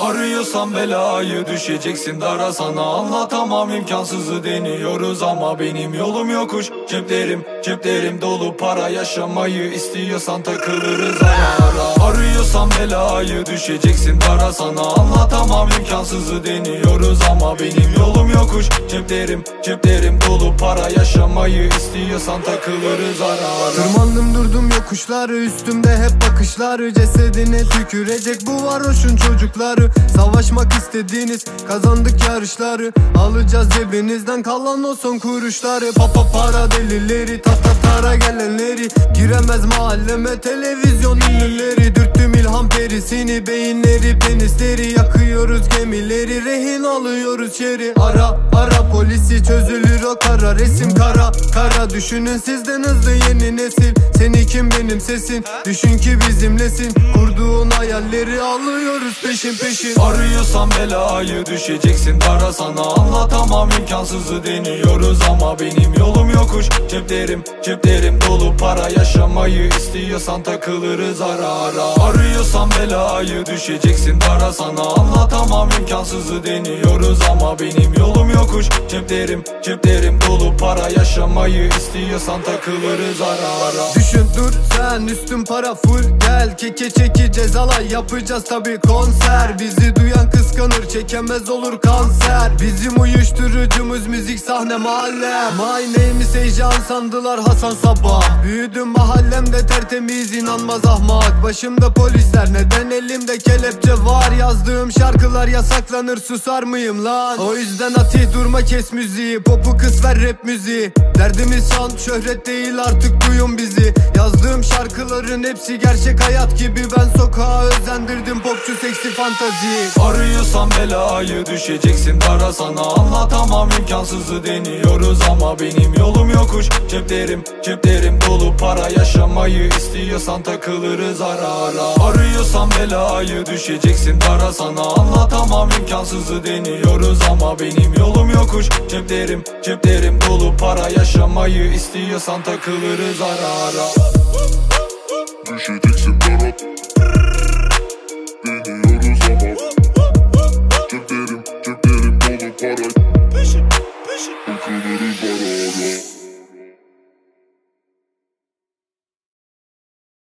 Arıyorsan belayı düşeceksin dara. Sana Anlatamam imkansızı deniyoruz ama benim yolum yokuş. Ceplerim ceplerim dolu para yaşamayı istiyorsan takılırız ara ara. Arıyorsan belayı düşeceksin dara. Sana Anlatamam imkansızı deniyoruz ama benim yolum yokuş. Ceplerim ceplerim dolu para yaşamayı istiyorsan takılırız ara Tırmandım durdum yokuşları Üstümde hep bakışları. Cesedine tükürecek bu varoşun çocukları Savaşmak istediğiniz kazandık yarışları. Alacağız cebinizden kalan o son kuruşları. Papa para delileri ta ta tara gelenleri. Giremez mahalleme televizyon ünlüleri. Dürttüm ilham perisini beyinleri penisleri Yakıyoruz alıyoruz şeri Ara ara polisi çözülür o kara. Resim kara Kara. Düşünün sizden hızlı yeni nesil. Seni kim benim sesin Düşün ki bizimlesin. Kurduğun hayalleri alıyoruz peşin peşin. Arıyorsan belayı düşeceksin. Dara sana Anlatamam. İmkansızı deniyoruz ama benim yolum yokuş. Ceplerim ceplerim dolu. Para yaşamayı istiyorsan takılırız ara ara. Arıyorsan belayı düşeceksin dara sana. Anlatamam imkansızı deniyoruz ama benim yolum yokuş. Ceplerim ceplerim dolu para yaşamayı istiyorsan takılırız ara ara. Düşün dur sen üstün para full. Gel Keke çeki cezalay yapacağız tabi konser. Bizi duyan kıskanır çekemez olur kanser. Bizim uyuşturucumuz müzik sahne mahalle. My name is Heyecan sandılar Hasan Sabah. Büyüdüm mahallemde tertemiz inanmaz ahmak. Başımda polisler neden elimde kelepçe var? Yazdığım şarkılar yasaklanır susar mıyım lan? O yüzden Ati durma kes müziği. Popu kız ver rap müziği. Derdimiz san şöhret değil artık duyun bizi. Yazdığım şarkıların hepsi gerçek hayat gibi. Ben sokağa özendirdim popçu seksi fantazi. Arıyorsan belayı düşeceksin dara sana. Anlatamam imkansızı deniyoruz ama benim yolum yokuş. Ceplerim ceplerim dolu para yaşamayı istiyorsan takılırız ara ara. Arıyorsan belayı düşeceksin dara sana. Anlatamam imkansızı deniyoruz ama benim yolum yokuş. Ceplerim ceplerim dolu para. Yaşamayı istiyorsan takılırız ara ara